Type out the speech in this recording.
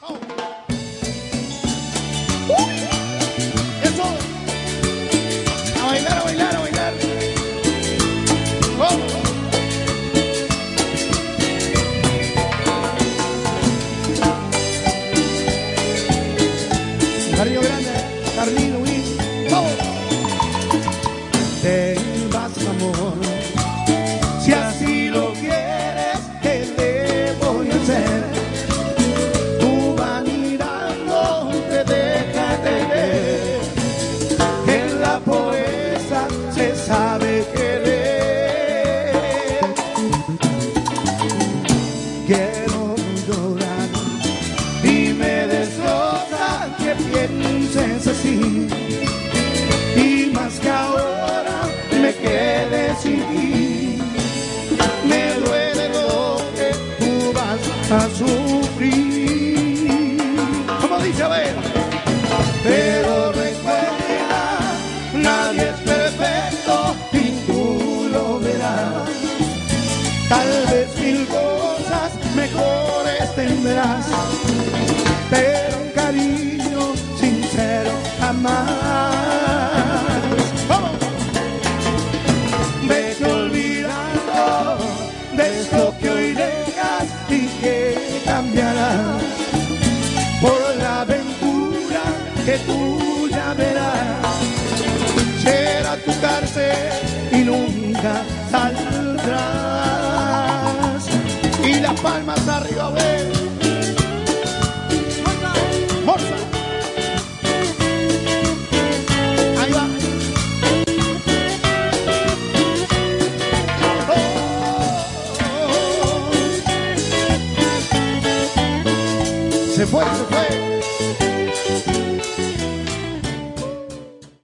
Vamos, vamos, a bailar, a bailar, a bailar, vamos. Barrio grande, carlito y vamos. llorar y me destroza que pienses así. Y más que ahora me quedé sin ti. Me duele lo que tú vas a sufrir. Tal vez mil cosas mejores tendrás, pero un cariño sincero jamás. ¡Vamos! Vete olvidando de esto que hoy dejas y que cambiará por la aventura que tú ya verás. Será tu cárcel y nunca saldrás palmas arriba, ven. Ahí va. Oh, oh, oh, se fue, se fue.